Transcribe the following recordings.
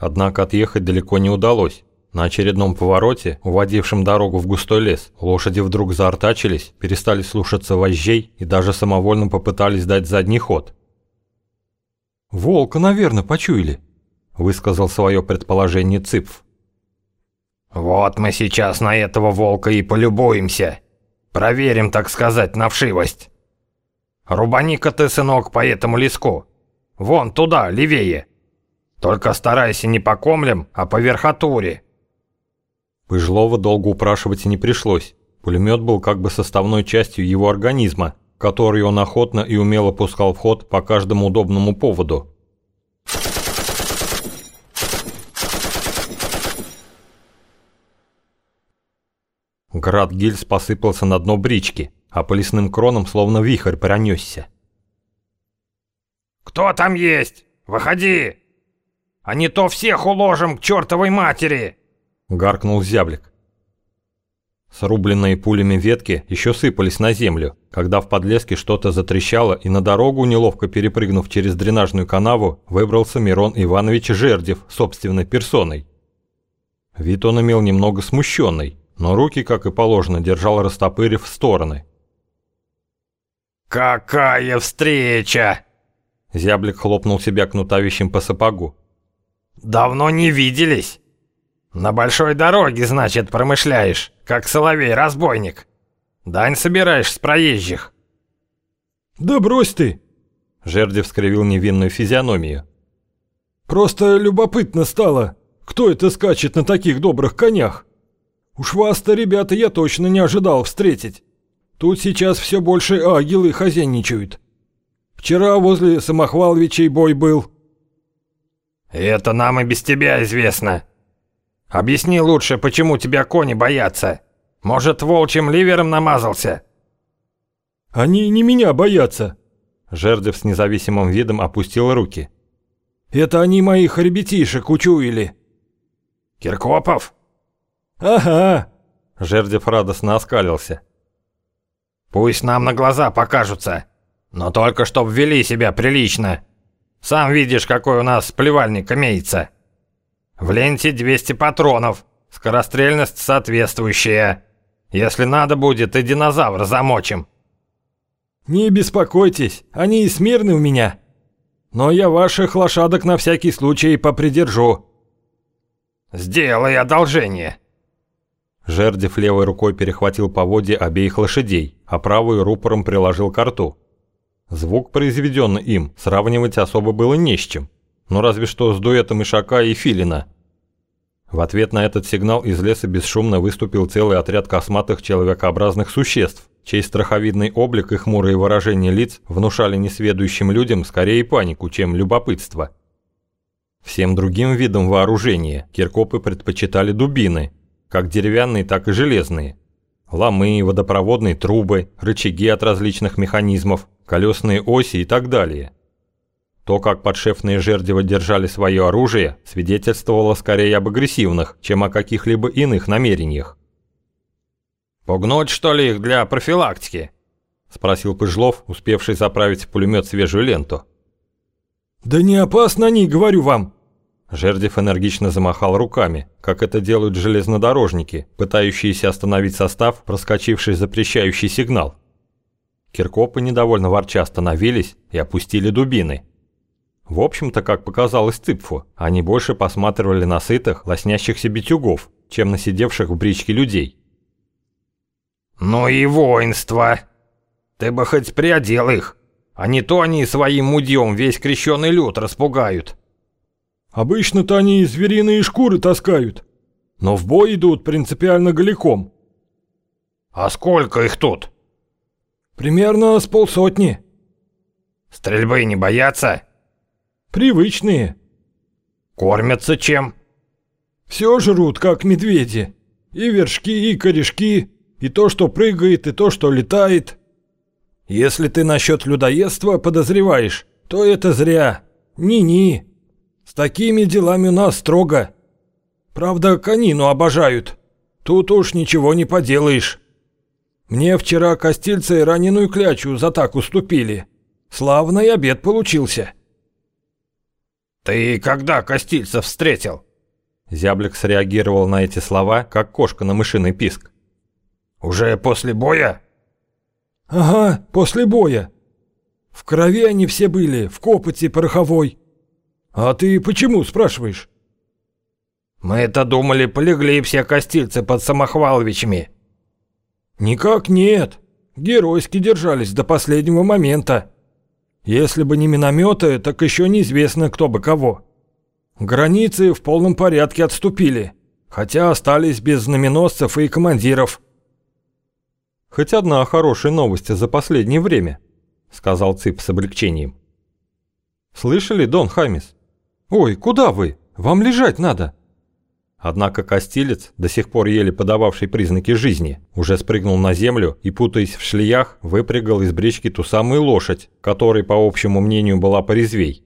Однако отъехать далеко не удалось. На очередном повороте, уводившем дорогу в густой лес, лошади вдруг заортачились, перестали слушаться вожжей и даже самовольно попытались дать задний ход. «Волка, наверное, почуяли», – высказал свое предположение Цыпф. «Вот мы сейчас на этого волка и полюбуемся. Проверим, так сказать, на вшивость. Рубани-ка ты, сынок, по этому леску. Вон туда, левее. Только старайся не по комлям, а по верхотуре». Пыжлова долго упрашивать и не пришлось. Пулемет был как бы составной частью его организма, который он охотно и умело пускал в ход по каждому удобному поводу. Град гильз посыпался на дно брички, а по лесным кронам словно вихрь пронесся. «Кто там есть? Выходи! А не то всех уложим к чертовой матери!» гаркнул зяблик. Срубленные пулями ветки еще сыпались на землю, когда в подлеске что-то затрещало и на дорогу, неловко перепрыгнув через дренажную канаву, выбрался Мирон Иванович Жердев собственной персоной. Вид он имел немного смущенный, но руки, как и положено, держал растопырив в стороны. «Какая встреча!» Зяблик хлопнул себя кнутовищем по сапогу. «Давно не виделись!» «На большой дороге, значит, промышляешь, как соловей-разбойник. Дань собираешь с проезжих». «Да брось ты!» Жердев скривил невинную физиономию. «Просто любопытно стало, кто это скачет на таких добрых конях. Уж вас-то, ребята, я точно не ожидал встретить. Тут сейчас все больше агилы хозяйничают. Вчера возле Самохваловичей бой был». «Это нам и без тебя известно», Объясни лучше, почему тебя кони боятся. Может, волчьим ливером намазался?» «Они не меня боятся». Жердев с независимым видом опустил руки. «Это они моих ребятишек учуяли». «Киркопов?» «Ага». Жердев радостно оскалился. «Пусть нам на глаза покажутся, но только чтоб вели себя прилично. Сам видишь, какой у нас плевальник имеется». В ленте 200 патронов, скорострельность соответствующая. Если надо будет, и динозавра замочим. Не беспокойтесь, они и смирны у меня. Но я ваших лошадок на всякий случай попридержу. Сделай одолжение. Жердев левой рукой перехватил поводья обеих лошадей, а правую рупором приложил к рту. Звук, произведенный им, сравнивать особо было не с чем ну разве что с дуэтом Ишака и Филина. В ответ на этот сигнал из леса бесшумно выступил целый отряд косматых человекообразных существ, чей страховидный облик и хмурые выражения лиц внушали несведущим людям скорее панику, чем любопытство. Всем другим видам вооружения киркопы предпочитали дубины, как деревянные, так и железные. Ломы, водопроводные трубы, рычаги от различных механизмов, колесные оси и так далее – то, как подшефные жердева держали свое оружие, свидетельствовало скорее об агрессивных, чем о каких-либо иных намерениях. «Пугнуть, что ли, их для профилактики?» – спросил Пыжлов, успевший заправить в пулемет свежую ленту. «Да не опасно они, говорю вам!» Жердев энергично замахал руками, как это делают железнодорожники, пытающиеся остановить состав, проскочивший запрещающий сигнал. Киркопы недовольно ворча остановились и опустили дубины – в общем-то, как показалось Цыпфу, они больше посматривали на сытых, лоснящихся битюгов, чем на сидевших в бричке людей. «Ну и воинство! Ты бы хоть приодел их, а не то они своим мудьем весь крещеный люд распугают». «Обычно-то они звериные шкуры таскают, но в бой идут принципиально голиком». «А сколько их тут?» «Примерно с полсотни». «Стрельбы не боятся?» Привычные. Кормятся чем? Все жрут, как медведи. И вершки, и корешки, и то, что прыгает, и то, что летает. Если ты насчет людоедства подозреваешь, то это зря. Ни-ни. С такими делами у нас строго. Правда, конину обожают. Тут уж ничего не поделаешь. Мне вчера костильцы раненую клячу за так уступили. Славный обед получился. «Ты когда Костильцев встретил?» Зяблик среагировал на эти слова, как кошка на мышиный писк. «Уже после боя?» «Ага, после боя. В крови они все были, в копоти пороховой. А ты почему, спрашиваешь?» «Мы-то думали, полегли все костильцы под Самохваловичами». «Никак нет. Геройски держались до последнего момента. Если бы не минометы, так еще неизвестно, кто бы кого. Границы в полном порядке отступили, хотя остались без знаменосцев и командиров». «Хоть одна хорошая новость за последнее время», — сказал Цып с облегчением. «Слышали, Дон Хамис? Ой, куда вы? Вам лежать надо!» Однако Костилец, до сих пор еле подававший признаки жизни, уже спрыгнул на землю и, путаясь в шлеях, выпрягал из брички ту самую лошадь, которой, по общему мнению, была порезвей.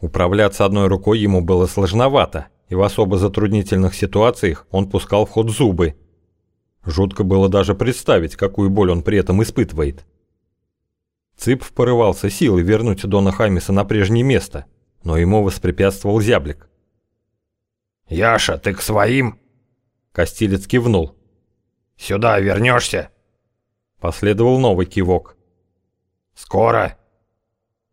Управляться одной рукой ему было сложновато, и в особо затруднительных ситуациях он пускал в ход зубы. Жутко было даже представить, какую боль он при этом испытывает. Цып порывался силой вернуть Дона Хамиса на прежнее место, но ему воспрепятствовал зяблик. «Яша, ты к своим?» Костилец кивнул. «Сюда вернешься?» Последовал новый кивок. «Скоро?»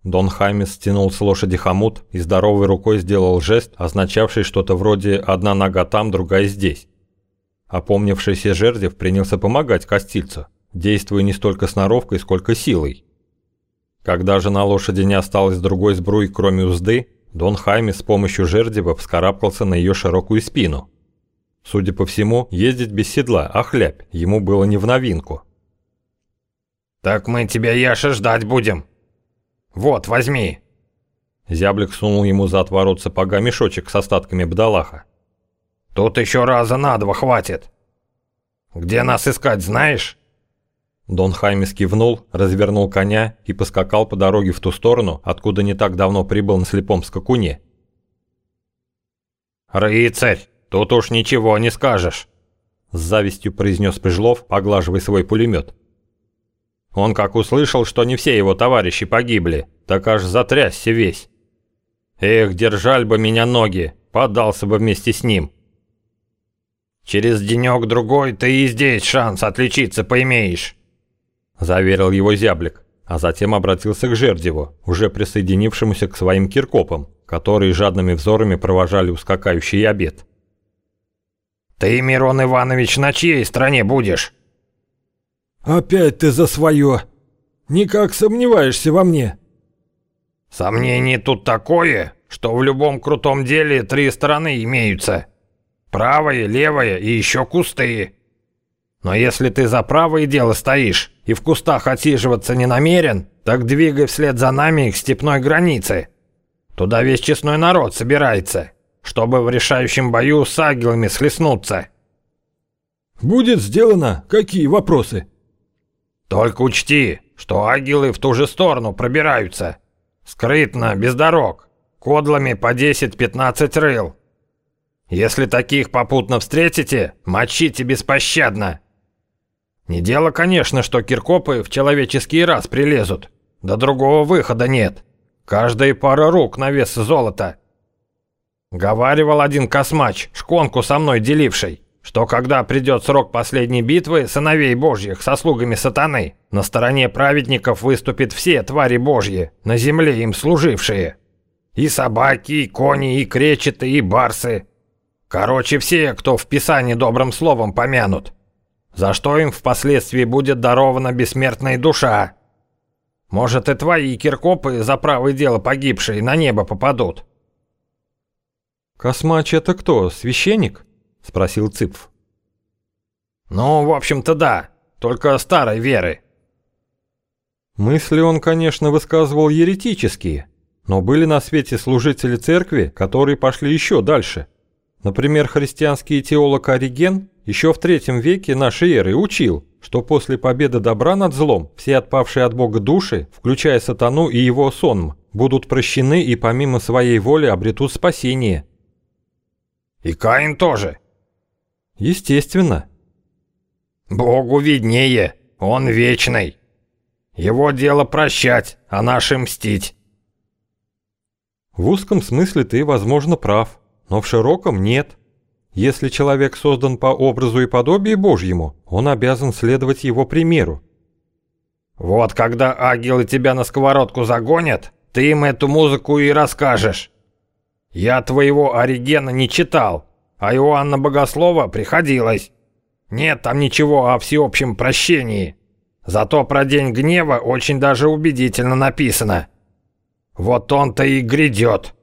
Дон Хамис стянул с лошади хомут и здоровой рукой сделал жест, означавший что-то вроде «одна нога там, другая здесь». Опомнившийся Жердев принялся помогать Костильцу, действуя не столько сноровкой, сколько силой. Когда же на лошади не осталось другой сбруи, кроме узды, Дон Хайме с помощью жердева вскарабкался на ее широкую спину. Судя по всему, ездить без седла, а хлябь, ему было не в новинку. «Так мы тебя, Яша, ждать будем. Вот, возьми». Зяблик сунул ему за отворот сапога мешочек с остатками бдалаха. «Тут еще раза на два хватит. Где нас искать, знаешь?» Дон Хаймис кивнул, развернул коня и поскакал по дороге в ту сторону, откуда не так давно прибыл на слепом скакуне. «Рыцарь, тут уж ничего не скажешь», — с завистью произнес Пыжлов, поглаживая свой пулемет. Он как услышал, что не все его товарищи погибли, так аж затрясся весь. Эх, держали бы меня ноги, поддался бы вместе с ним. Через денек-другой ты и здесь шанс отличиться поимеешь. – заверил его зяблик, а затем обратился к Жердеву, уже присоединившемуся к своим киркопам, которые жадными взорами провожали ускакающий обед. «Ты, Мирон Иванович, на чьей стороне будешь?» «Опять ты за свое! Никак сомневаешься во мне!» «Сомнение тут такое, что в любом крутом деле три стороны имеются. Правая, левая и еще кусты. Но если ты за правое дело стоишь и в кустах отсиживаться не намерен, так двигай вслед за нами к степной границе. Туда весь честной народ собирается, чтобы в решающем бою с агилами схлестнуться». «Будет сделано. Какие вопросы?» «Только учти, что агилы в ту же сторону пробираются. Скрытно, без дорог, кодлами по 10-15 рыл. Если таких попутно встретите, мочите беспощадно. Не дело, конечно, что киркопы в человеческий раз прилезут. Да другого выхода нет. Каждая пара рук на вес золота. Говаривал один космач, шконку со мной деливший, что когда придет срок последней битвы сыновей божьих со слугами сатаны, на стороне праведников выступят все твари божьи, на земле им служившие. И собаки, и кони, и кречеты, и барсы. Короче, все, кто в Писании добрым словом помянут за что им впоследствии будет дарована бессмертная душа. Может, и твои киркопы за правое дело погибшие на небо попадут». «Космач это кто, священник?» – спросил Цыпф. «Ну, в общем-то, да, только старой веры». Мысли он, конечно, высказывал еретические, но были на свете служители церкви, которые пошли еще дальше. Например, христианский теолог Ориген еще в третьем веке нашей эры учил, что после победы добра над злом все отпавшие от Бога души, включая сатану и его сонм, будут прощены и помимо своей воли обретут спасение. И Каин тоже? Естественно. Богу виднее, он вечный. Его дело прощать, а нашим мстить. В узком смысле ты, возможно, прав, но в широком нет. Если человек создан по образу и подобию Божьему, он обязан следовать его примеру. Вот когда ангелы тебя на сковородку загонят, ты им эту музыку и расскажешь. Я твоего Оригена не читал, а Иоанна Богослова приходилось. Нет там ничего о всеобщем прощении. Зато про День Гнева очень даже убедительно написано. Вот он-то и грядет.